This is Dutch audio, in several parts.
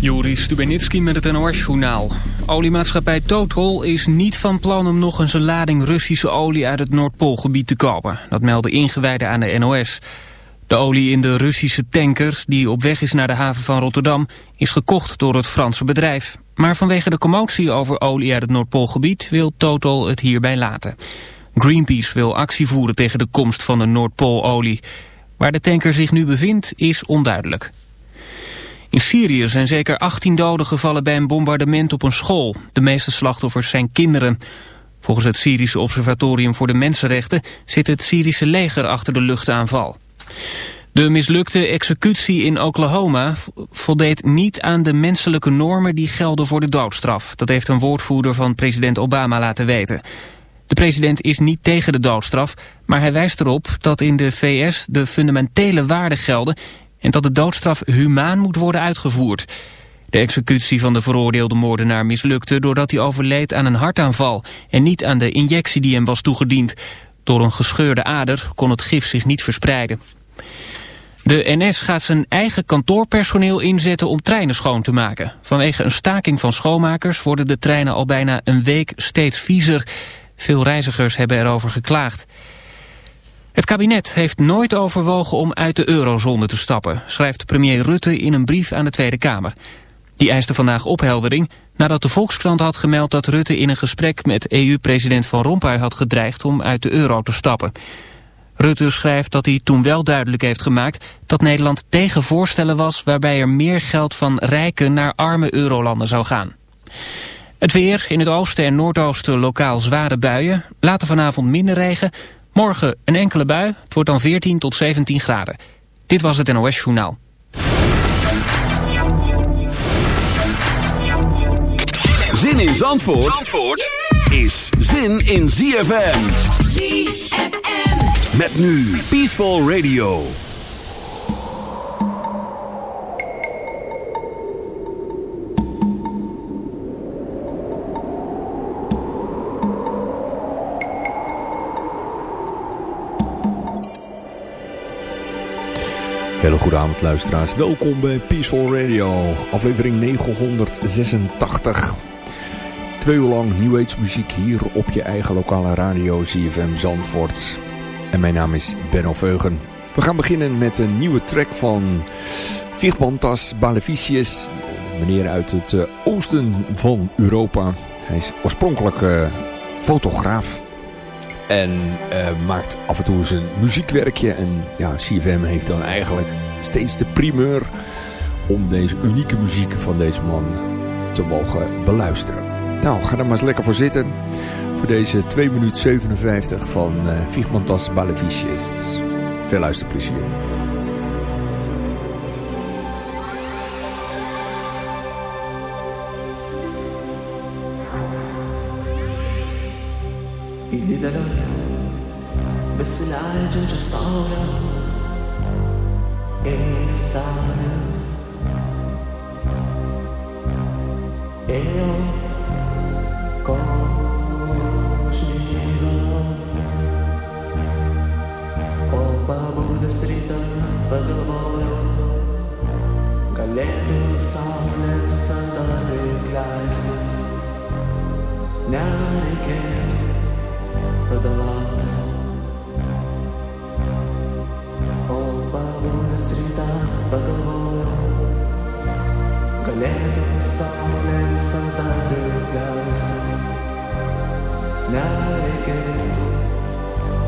Juri Stubenitski met het NOS-journaal. Oliemaatschappij Total is niet van plan om nog eens een lading Russische olie uit het Noordpoolgebied te kopen. Dat melden ingewijden aan de NOS. De olie in de Russische tanker, die op weg is naar de haven van Rotterdam, is gekocht door het Franse bedrijf. Maar vanwege de commotie over olie uit het Noordpoolgebied wil Total het hierbij laten. Greenpeace wil actie voeren tegen de komst van de Noordpoololie. Waar de tanker zich nu bevindt is onduidelijk. In Syrië zijn zeker 18 doden gevallen bij een bombardement op een school. De meeste slachtoffers zijn kinderen. Volgens het Syrische Observatorium voor de Mensenrechten zit het Syrische leger achter de luchtaanval. De mislukte executie in Oklahoma voldeed niet aan de menselijke normen die gelden voor de doodstraf. Dat heeft een woordvoerder van president Obama laten weten. De president is niet tegen de doodstraf, maar hij wijst erop dat in de VS de fundamentele waarden gelden en dat de doodstraf humaan moet worden uitgevoerd. De executie van de veroordeelde moordenaar mislukte doordat hij overleed aan een hartaanval en niet aan de injectie die hem was toegediend. Door een gescheurde ader kon het gif zich niet verspreiden. De NS gaat zijn eigen kantoorpersoneel inzetten om treinen schoon te maken. Vanwege een staking van schoonmakers worden de treinen al bijna een week steeds viezer. Veel reizigers hebben erover geklaagd. Het kabinet heeft nooit overwogen om uit de eurozone te stappen, schrijft premier Rutte in een brief aan de Tweede Kamer. Die eiste vandaag opheldering nadat de Volkskrant had gemeld dat Rutte in een gesprek met EU-president Van Rompuy had gedreigd om uit de euro te stappen. Rutte schrijft dat hij toen wel duidelijk heeft gemaakt dat Nederland tegen voorstellen was waarbij er meer geld van rijke naar arme eurolanden zou gaan. Het weer, in het oosten en noordoosten lokaal zware buien, later vanavond minder regen, Morgen een enkele bui. Het wordt dan 14 tot 17 graden. Dit was het NOS Journaal. Zin in Zandvoort, Zandvoort is zin in ZFM. ZFM. Met nu Peaceful Radio. Hele goede avond luisteraars. Welkom bij Peaceful Radio, aflevering 986. Twee uur lang New Age muziek hier op je eigen lokale radio CFM Zandvoort. En mijn naam is Benno Veugen. We gaan beginnen met een nieuwe track van Vigbantas Balevicius. Meneer uit het eh, oosten van Europa. Hij is oorspronkelijk uh, fotograaf. En uh, maakt af en toe zijn muziekwerkje. En ja, CFM heeft dan eigenlijk steeds de primeur om deze unieke muziek van deze man te mogen beluisteren. Nou, ga er maar eens lekker voor zitten. Voor deze 2 minuten 57 van uh, Vigmantas Balevicius. Veel luisterplezier. إيدي دلالة بس العاجة جسارة إيه سانس إيه كوش ميبا Opa Buddha Srita Bhagavoyo Galeto Salen Sandate tada laukt. O pavojus rytą pagalvojau, galėtų saulė visada tik leistis. Nereikėtų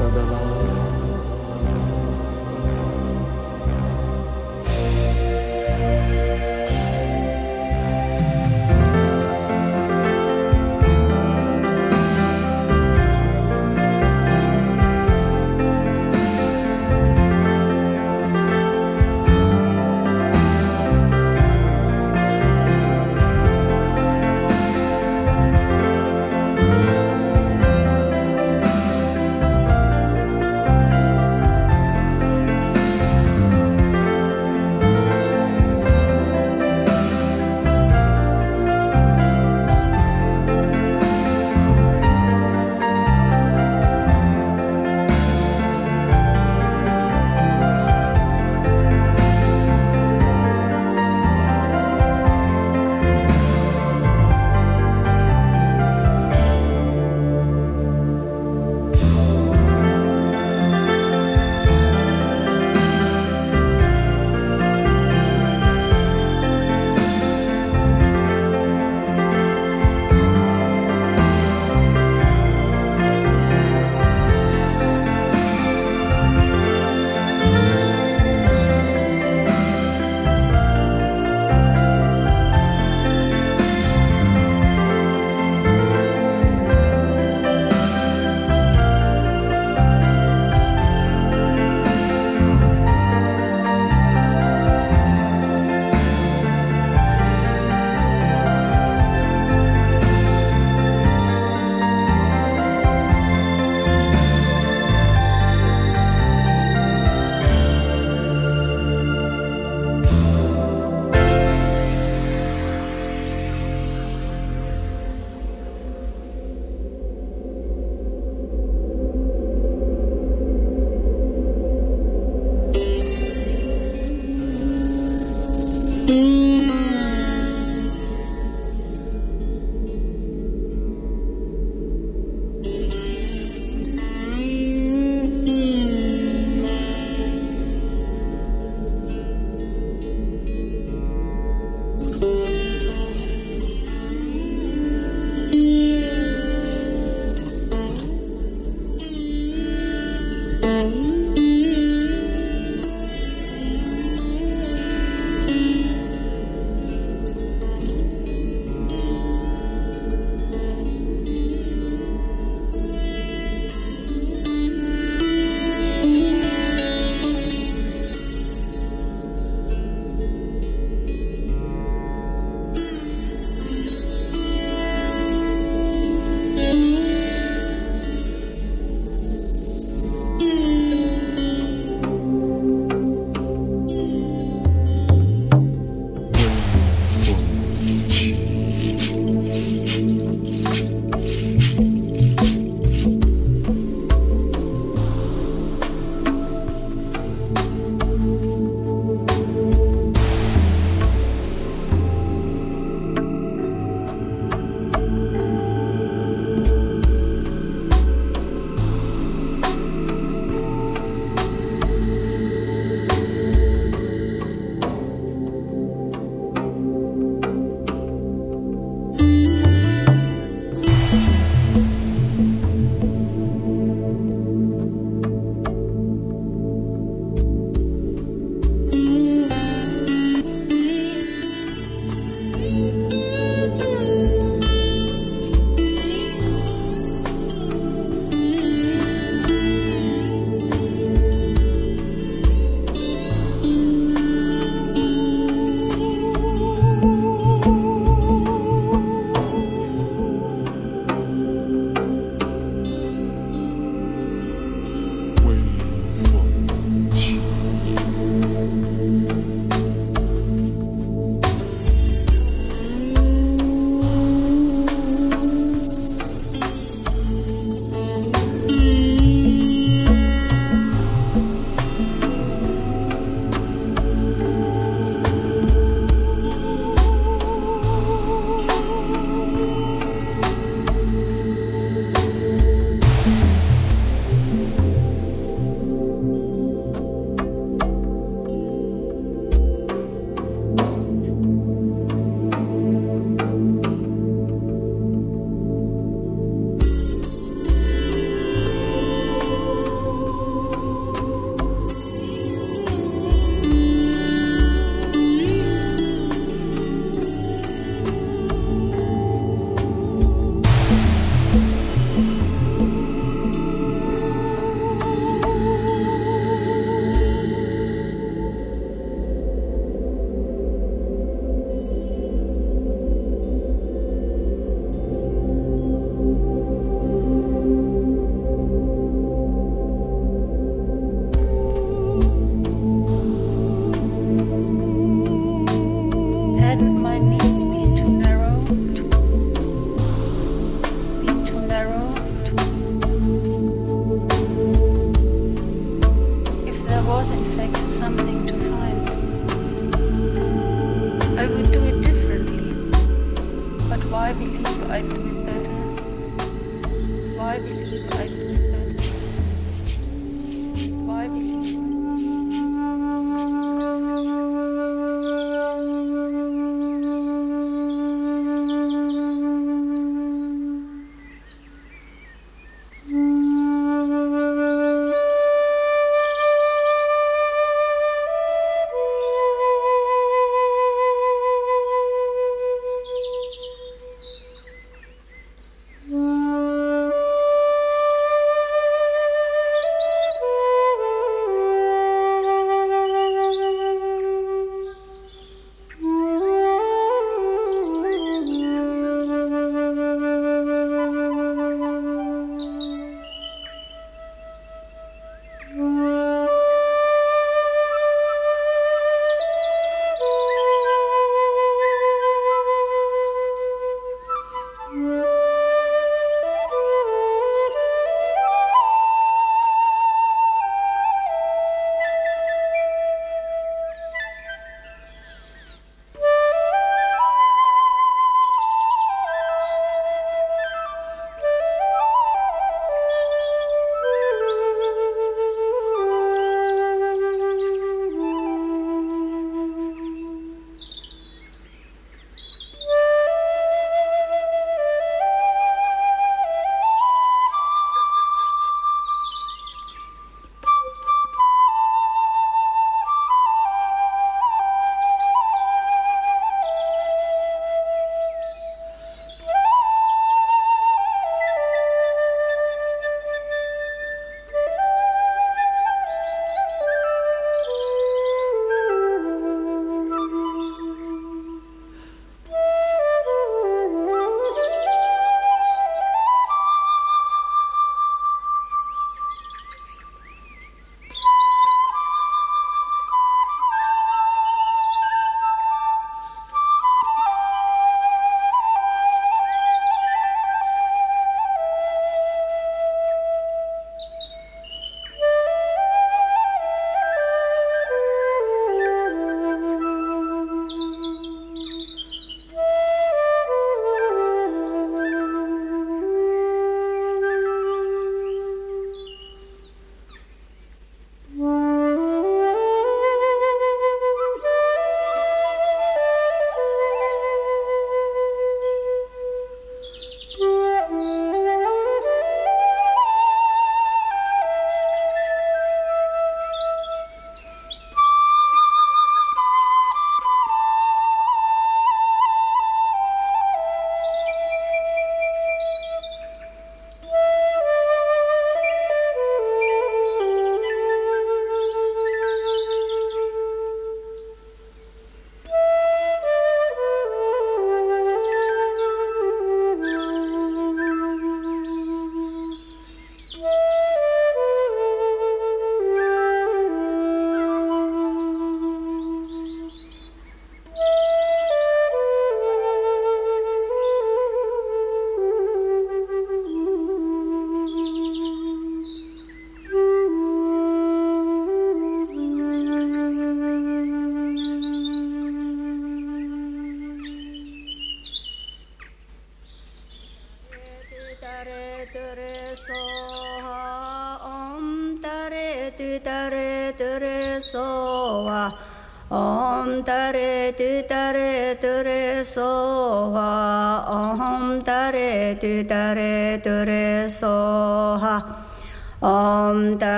tada laukt.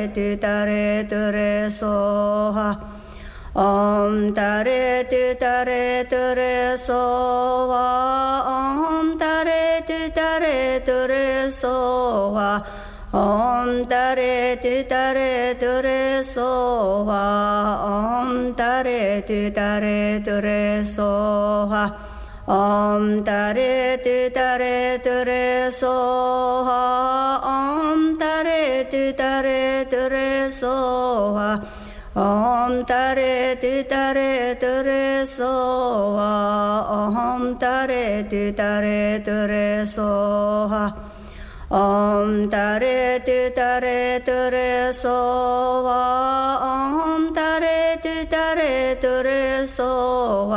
tare tu tare tu re so ha om tare tu tare tu re so ha om tare tu tare tu re so ha om tare tu tare tu re so ha om tare tu tare tu re so ha om tare tu tare tu re so So Om Tare Tu Tare Tu Re So Ha Om Tare Tu Tare Tu Re So Om Tare Tu Tare Tu Re So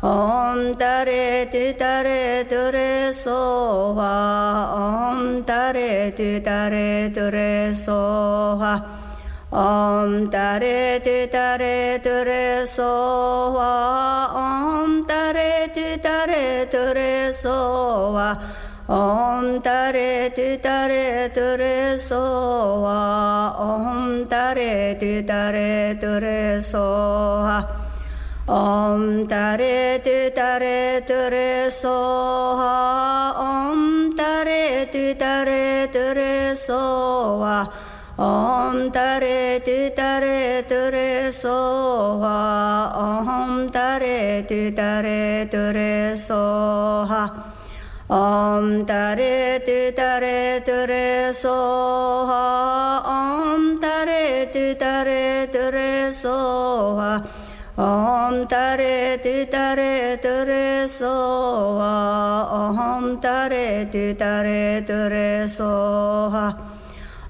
Om Tare Tu Tare Tu Re So Om Tare Tu Tare Tu Re So Ha Om Tare Tu Tare Tu Re So Ha Om Tare Tu Tare Tu Re So Ha Om Tare Tu Tare Tu Re So Ha Om Tare Tu Tare Tu Re So Ha Om Tare Tu Tare Tu Re So Ha Om Tare Tu Tare Tu Re So Ha ॐ तरेति तरे तुरे सोहा ॐ तरेति तरे तुरे सोहा ॐ तरेति तरे तुरे सोहा ॐ तरेति तरे तुरे सोहा ॐ तरेति तरे तुरे सोहा ॐ तरेति तरे तुरे सोहा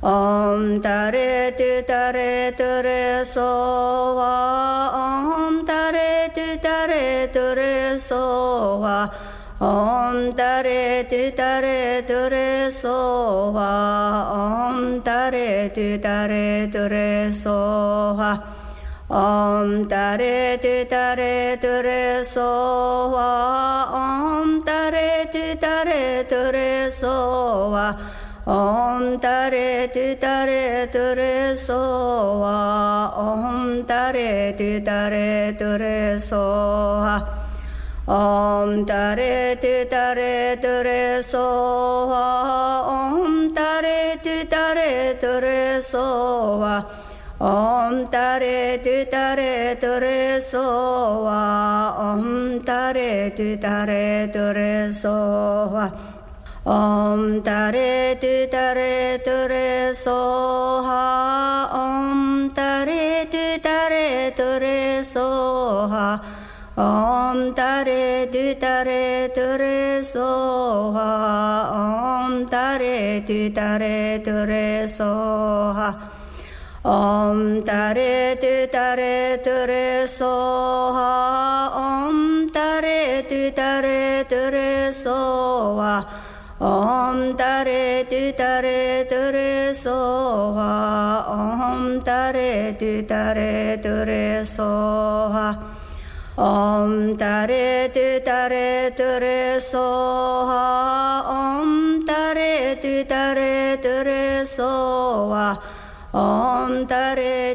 オンタレトゥタレトレソワオンタレトゥタレトレソワオンタレトゥタレトレソワオンタレトゥタレトレソワオンタレトゥタレトレソワオンタレトゥタレトレソワオンタレトゥタレトゥレソワオンタレトゥタレトゥレソワオンタレトゥタレトゥレソワオンタレトゥタレトゥレソワオンタレトゥタレトゥレソワオンタレトゥタレトレソワ Om tare tu tare ture soha. Om tare tu tare ture soha. Om tare tu tare ture soha. Om tare tu tare ture soha. Om tare tu tare ture soha. ॐ तरे तु तरे तुरे सोहा। ॐ तरे तु तरे तुरे सोहा। ॐ तरे तु तरे तुरे सोहा। ॐ तरे तु तरे तुरे सोहा। ॐ तरे